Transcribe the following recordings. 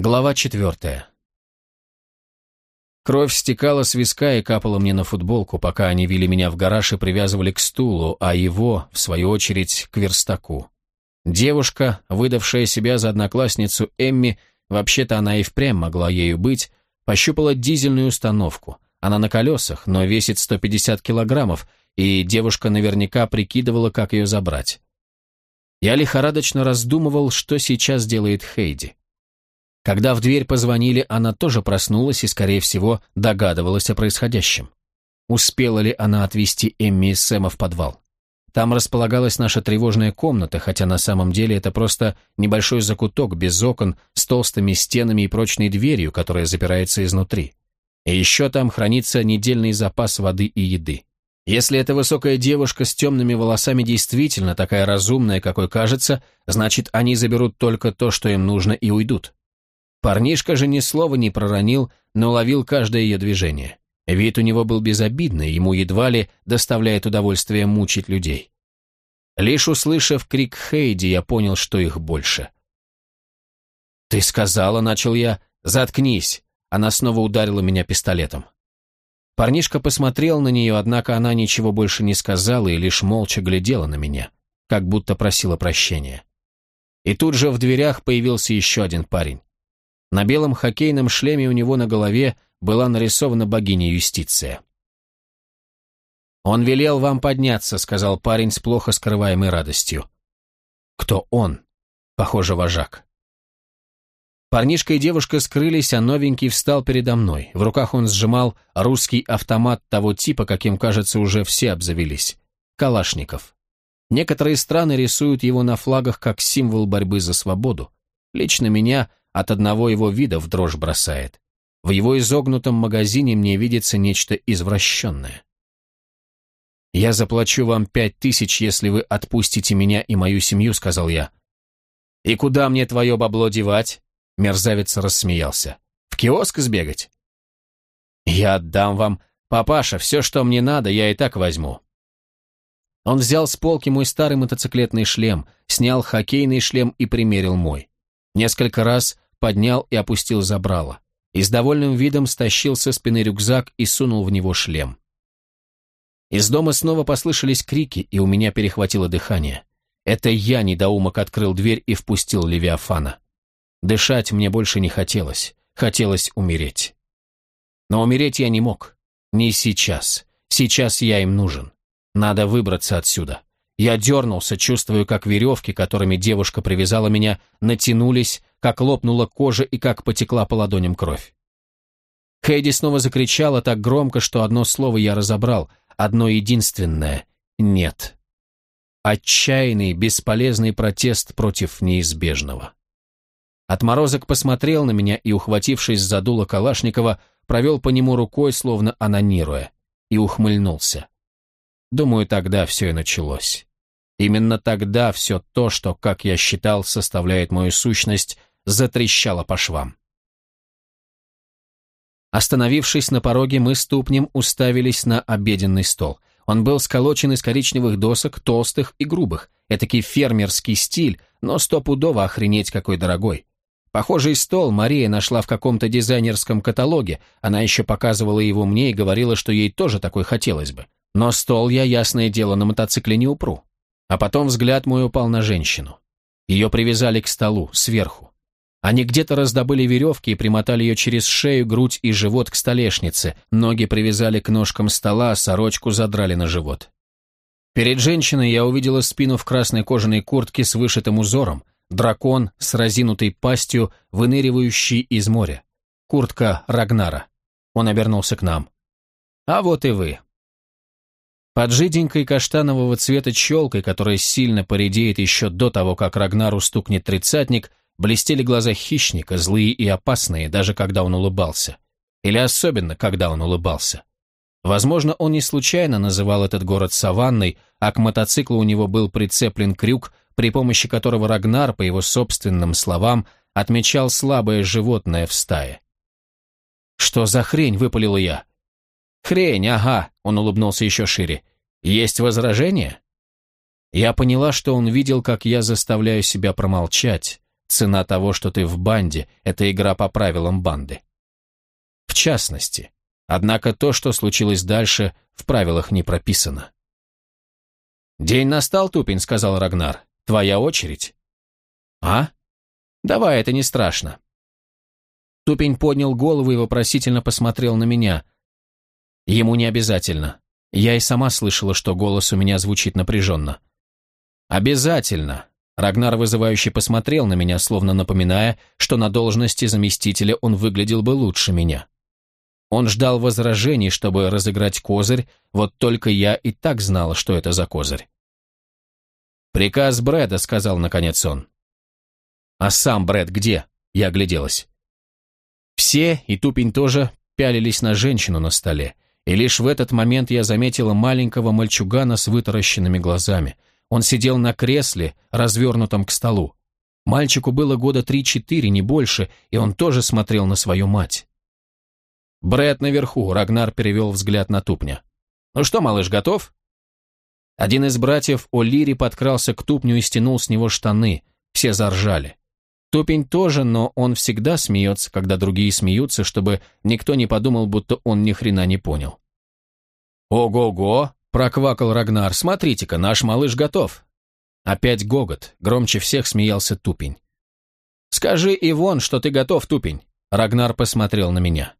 Глава четвертая. Кровь стекала с виска и капала мне на футболку, пока они вели меня в гараж и привязывали к стулу, а его, в свою очередь, к верстаку. Девушка, выдавшая себя за одноклассницу Эмми, вообще-то она и впрямь могла ею быть, пощупала дизельную установку. Она на колесах, но весит 150 килограммов, и девушка наверняка прикидывала, как ее забрать. Я лихорадочно раздумывал, что сейчас делает Хейди. Когда в дверь позвонили, она тоже проснулась и, скорее всего, догадывалась о происходящем. Успела ли она отвезти Эмми и Сэма в подвал? Там располагалась наша тревожная комната, хотя на самом деле это просто небольшой закуток без окон с толстыми стенами и прочной дверью, которая запирается изнутри. И еще там хранится недельный запас воды и еды. Если эта высокая девушка с темными волосами действительно такая разумная, какой кажется, значит, они заберут только то, что им нужно, и уйдут. Парнишка же ни слова не проронил, но ловил каждое ее движение. Вид у него был безобидный, ему едва ли доставляет удовольствие мучить людей. Лишь услышав крик Хейди, я понял, что их больше. «Ты сказала», — начал я, — «заткнись». Она снова ударила меня пистолетом. Парнишка посмотрел на нее, однако она ничего больше не сказала и лишь молча глядела на меня, как будто просила прощения. И тут же в дверях появился еще один парень. На белом хоккейном шлеме у него на голове была нарисована богиня юстиция. «Он велел вам подняться», — сказал парень с плохо скрываемой радостью. «Кто он?» Похоже, вожак. Парнишка и девушка скрылись, а новенький встал передо мной. В руках он сжимал русский автомат того типа, каким, кажется, уже все обзавелись. Калашников. Некоторые страны рисуют его на флагах как символ борьбы за свободу. Лично меня от одного его вида в дрожь бросает. В его изогнутом магазине мне видится нечто извращенное. «Я заплачу вам пять тысяч, если вы отпустите меня и мою семью», — сказал я. «И куда мне твое бабло девать?» — мерзавец рассмеялся. «В киоск сбегать?» «Я отдам вам. Папаша, все, что мне надо, я и так возьму». Он взял с полки мой старый мотоциклетный шлем, снял хоккейный шлем и примерил мой. Несколько раз поднял и опустил забрало. И с довольным видом стащил со спины рюкзак и сунул в него шлем. Из дома снова послышались крики, и у меня перехватило дыхание. Это я, недоумок, открыл дверь и впустил Левиафана. Дышать мне больше не хотелось. Хотелось умереть. Но умереть я не мог. Не сейчас. Сейчас я им нужен. Надо выбраться отсюда. Я дернулся, чувствуя, как веревки, которыми девушка привязала меня, натянулись, как лопнула кожа и как потекла по ладоням кровь. Хейди снова закричала так громко, что одно слово я разобрал, одно единственное — «нет». Отчаянный, бесполезный протест против неизбежного. Отморозок посмотрел на меня и, ухватившись за дуло Калашникова, провел по нему рукой, словно анонируя, и ухмыльнулся. Думаю, тогда все и началось. Именно тогда все то, что, как я считал, составляет мою сущность, затрещало по швам. Остановившись на пороге, мы ступнем уставились на обеденный стол. Он был сколочен из коричневых досок, толстых и грубых. Этакий фермерский стиль, но стопудово охренеть какой дорогой. Похожий стол Мария нашла в каком-то дизайнерском каталоге. Она еще показывала его мне и говорила, что ей тоже такой хотелось бы. Но стол я, ясное дело, на мотоцикле не упру. А потом взгляд мой упал на женщину. Ее привязали к столу, сверху. Они где-то раздобыли веревки и примотали ее через шею, грудь и живот к столешнице, ноги привязали к ножкам стола, а сорочку задрали на живот. Перед женщиной я увидела спину в красной кожаной куртке с вышитым узором, дракон с разинутой пастью, выныривающий из моря. Куртка Рагнара. Он обернулся к нам. «А вот и вы. Под жиденькой каштанового цвета челкой, которая сильно поредеет еще до того, как Рагнару стукнет тридцатник, блестели глаза хищника, злые и опасные, даже когда он улыбался. Или особенно, когда он улыбался. Возможно, он не случайно называл этот город саванной, а к мотоциклу у него был прицеплен крюк, при помощи которого Рагнар, по его собственным словам, отмечал слабое животное в стае. «Что за хрень?» — выпалил я. «Хрень, ага», — он улыбнулся еще шире. «Есть возражения?» Я поняла, что он видел, как я заставляю себя промолчать, цена того, что ты в банде, это игра по правилам банды. В частности. Однако то, что случилось дальше, в правилах не прописано. «День настал, Тупень», — сказал Рагнар. «Твоя очередь». «А? Давай, это не страшно». Тупень поднял голову и вопросительно посмотрел на меня. Ему не обязательно. Я и сама слышала, что голос у меня звучит напряженно. «Обязательно!» Рагнар вызывающе посмотрел на меня, словно напоминая, что на должности заместителя он выглядел бы лучше меня. Он ждал возражений, чтобы разыграть козырь, вот только я и так знала, что это за козырь. «Приказ Брэда», — сказал наконец он. «А сам Брэд где?» — я огляделась. Все, и Тупень тоже, пялились на женщину на столе, и лишь в этот момент я заметила маленького мальчугана с вытаращенными глазами — он сидел на кресле, развернутом к столу. Мальчику было года три-четыре, не больше, и он тоже смотрел на свою мать. Брэд наверху, Рагнар перевел взгляд на Тупня. «Ну что, малыш, готов?» Один из братьев О'Лири подкрался к Тупню и стянул с него штаны. Все заржали. Тупень тоже, но он всегда смеется, когда другие смеются, чтобы никто не подумал, будто он ни хрена не понял. «Ого-го!» Проквакал Рагнар. «Смотрите-ка, наш малыш готов». Опять гогот. Громче всех смеялся Тупень. «Скажи, Ивон, что ты готов, Тупень». Рагнар посмотрел на меня.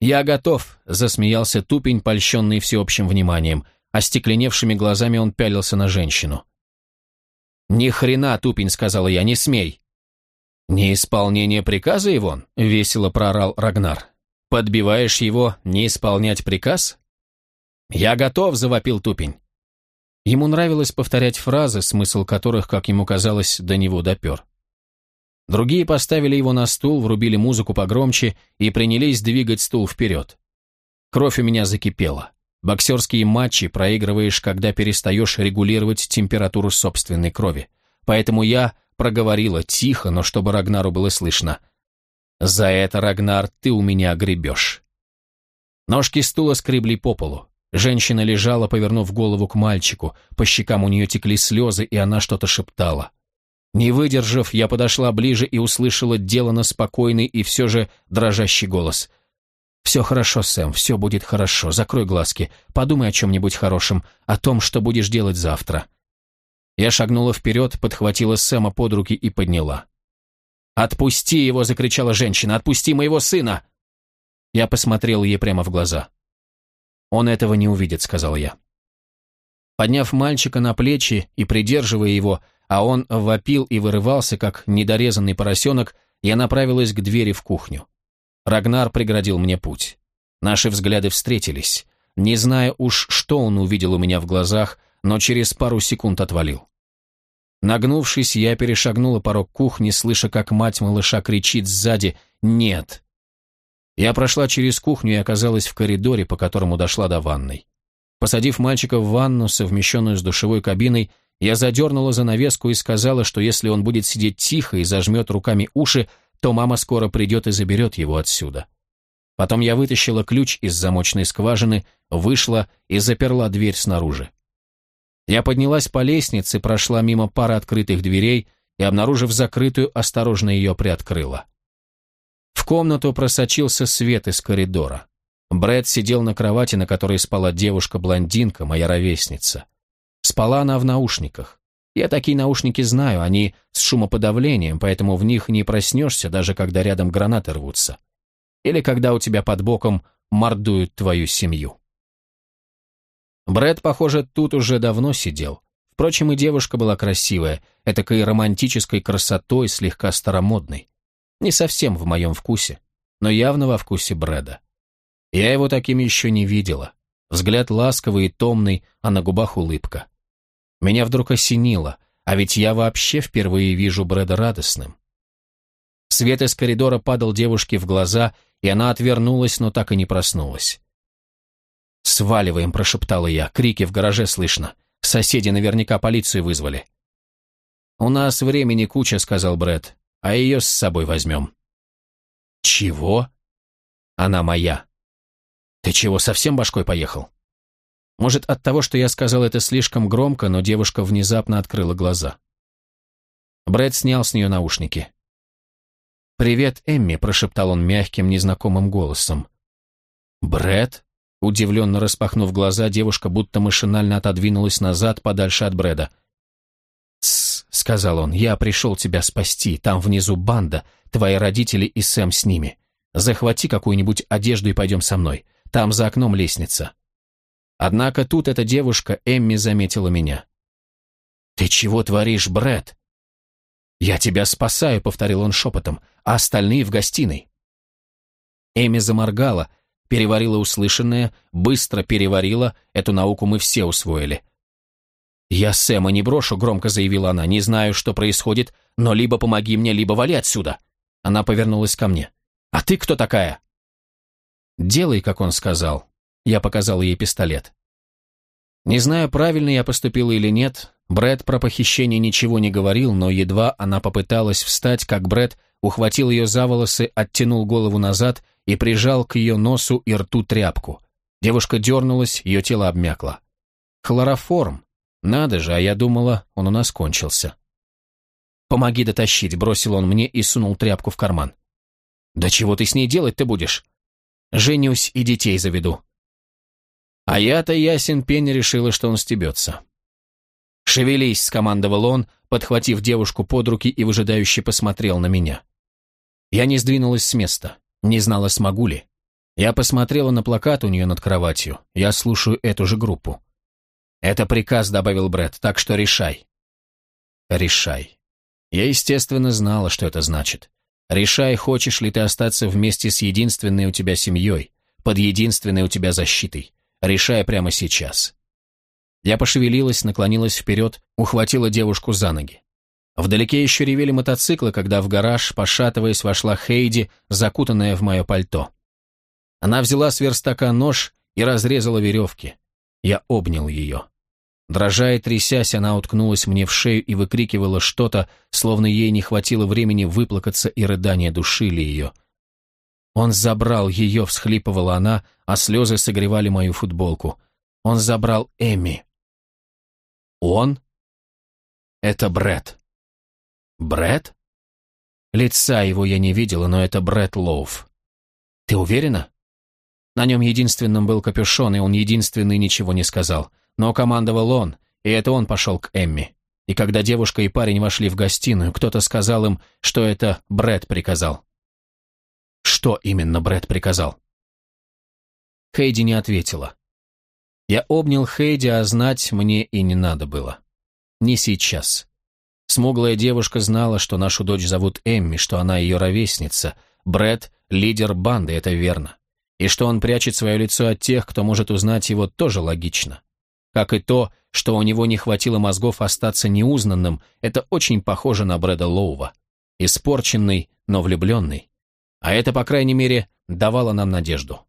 «Я готов», — засмеялся Тупень, польщенный всеобщим вниманием. Остекленевшими глазами он пялился на женщину. «Ни хрена, Тупень», — сказала я, — «не смей». «Неисполнение приказа, Ивон?» — весело проорал Рагнар. «Подбиваешь его не исполнять приказ?» «Я готов!» – завопил Тупень. Ему нравилось повторять фразы, смысл которых, как ему казалось, до него допер. Другие поставили его на стул, врубили музыку погромче и принялись двигать стул вперед. Кровь у меня закипела. Боксерские матчи проигрываешь, когда перестаешь регулировать температуру собственной крови. Поэтому я проговорила тихо, но чтобы Рагнару было слышно. «За это, Рагнар, ты у меня гребешь». Ножки стула скребли по полу. Женщина лежала, повернув голову к мальчику, по щекам у нее текли слезы, и она что-то шептала. Не выдержав, я подошла ближе и услышала делано спокойный и все же дрожащий голос. «Все хорошо, Сэм, все будет хорошо. Закрой глазки, подумай о чем-нибудь хорошем, о том, что будешь делать завтра». Я шагнула вперед, подхватила Сэма под руки и подняла. «Отпусти его!» — закричала женщина. «Отпусти моего сына!» Я посмотрел ей прямо в глаза. «Он этого не увидит», — сказал я. Подняв мальчика на плечи и придерживая его, а он вопил и вырывался, как недорезанный поросенок, я направилась к двери в кухню. Рагнар преградил мне путь. Наши взгляды встретились. Не зная уж, что он увидел у меня в глазах, но через пару секунд отвалил. Нагнувшись, я перешагнула порог кухни, слыша, как мать малыша кричит сзади «Нет!». Я прошла через кухню и оказалась в коридоре, по которому дошла до ванной. Посадив мальчика в ванну, совмещенную с душевой кабиной, я задернула занавеску и сказала, что если он будет сидеть тихо и зажмет руками уши, то мама скоро придет и заберет его отсюда. Потом я вытащила ключ из замочной скважины, вышла и заперла дверь снаружи. Я поднялась по лестнице, прошла мимо пары открытых дверей и, обнаружив закрытую, осторожно ее приоткрыла. В комнату просочился свет из коридора. Брэд сидел на кровати, на которой спала девушка-блондинка, моя ровесница. Спала она в наушниках. Я такие наушники знаю, они с шумоподавлением, поэтому в них не проснешься, даже когда рядом гранаты рвутся. Или когда у тебя под боком мордуют твою семью. Брэд, похоже, тут уже давно сидел. Впрочем, и девушка была красивая, этакой романтической красотой, слегка старомодной. Не совсем в моем вкусе, но явно во вкусе Брэда. Я его таким еще не видела. Взгляд ласковый и томный, а на губах улыбка. Меня вдруг осенило, а ведь я вообще впервые вижу Брэда радостным. Свет из коридора падал девушке в глаза, и она отвернулась, но так и не проснулась. «Сваливаем», — прошептала я, крики в гараже слышно. Соседи наверняка полицию вызвали. «У нас времени куча», — сказал Брэд а ее с собой возьмем». «Чего?» «Она моя». «Ты чего, совсем башкой поехал?» Может, от того, что я сказал это слишком громко, но девушка внезапно открыла глаза. Брэд снял с нее наушники. «Привет, Эмми», — прошептал он мягким, незнакомым голосом. «Брэд?» Удивленно распахнув глаза, девушка будто машинально отодвинулась назад, подальше от Брэда. «Тссс», — сказал он, — «я пришел тебя спасти. Там внизу банда, твои родители и Сэм с ними. Захвати какую-нибудь одежду и пойдем со мной. Там за окном лестница». Однако тут эта девушка, Эмми, заметила меня. «Ты чего творишь, Брэд?» «Я тебя спасаю», — повторил он шепотом, — «а остальные в гостиной». Эми заморгала, переварила услышанное, быстро переварила, эту науку мы все усвоили. «Я Сэма не брошу», — громко заявила она, — «не знаю, что происходит, но либо помоги мне, либо вали отсюда». Она повернулась ко мне. «А ты кто такая?» «Делай, как он сказал». Я показал ей пистолет. Не знаю, правильно я поступила или нет, Брэд про похищение ничего не говорил, но едва она попыталась встать, как Брэд ухватил ее за волосы, оттянул голову назад и прижал к ее носу и рту тряпку. Девушка дернулась, ее тело обмякло. Хлороформ. Надо же, а я думала, он у нас кончился. «Помоги дотащить», — бросил он мне и сунул тряпку в карман. «Да чего ты с ней делать-то будешь?» «Женюсь и детей заведу». А я-то ясен пень решила, что он стебется. «Шевелись», — скомандовал он, подхватив девушку под руки и выжидающе посмотрел на меня. Я не сдвинулась с места. Не знала, смогу ли. Я посмотрела на плакат у нее над кроватью. Я слушаю эту же группу. «Это приказ», — добавил Брэд, — «так что решай». «Решай». Я, естественно, знала, что это значит. Решай, хочешь ли ты остаться вместе с единственной у тебя семьей, под единственной у тебя защитой. Решай прямо сейчас. Я пошевелилась, наклонилась вперед, ухватила девушку за ноги. Вдалеке еще ревели мотоциклы, когда в гараж, пошатываясь, вошла Хейди, закутанная в мое пальто. Она взяла с верстака нож и разрезала веревки. Я обнял ее. Дрожа и трясясь, она уткнулась мне в шею и выкрикивала что-то, словно ей не хватило времени выплакаться, и рыдания душили ее. «Он забрал ее», — всхлипывала она, а слезы согревали мою футболку. «Он забрал Эми». «Он?» «Это Бред. Бред? Лица его я не видела, но это Бред Лоуф. Ты уверена? На нем единственным был капюшон, и он единственный ничего не сказал. Но командовал он, и это он пошел к Эмми. И когда девушка и парень вошли в гостиную, кто-то сказал им, что это Бред приказал. Что именно Бред приказал? Хейди не ответила. Я обнял Хейди, а знать мне и не надо было. Не сейчас. Смуглая девушка знала, что нашу дочь зовут Эмми, что она ее ровесница. Бред — лидер банды, это верно. И что он прячет свое лицо от тех, кто может узнать его, тоже логично. Как и то, что у него не хватило мозгов остаться неузнанным, это очень похоже на Брэда Лоува. Испорченный, но влюбленный. А это, по крайней мере, давало нам надежду.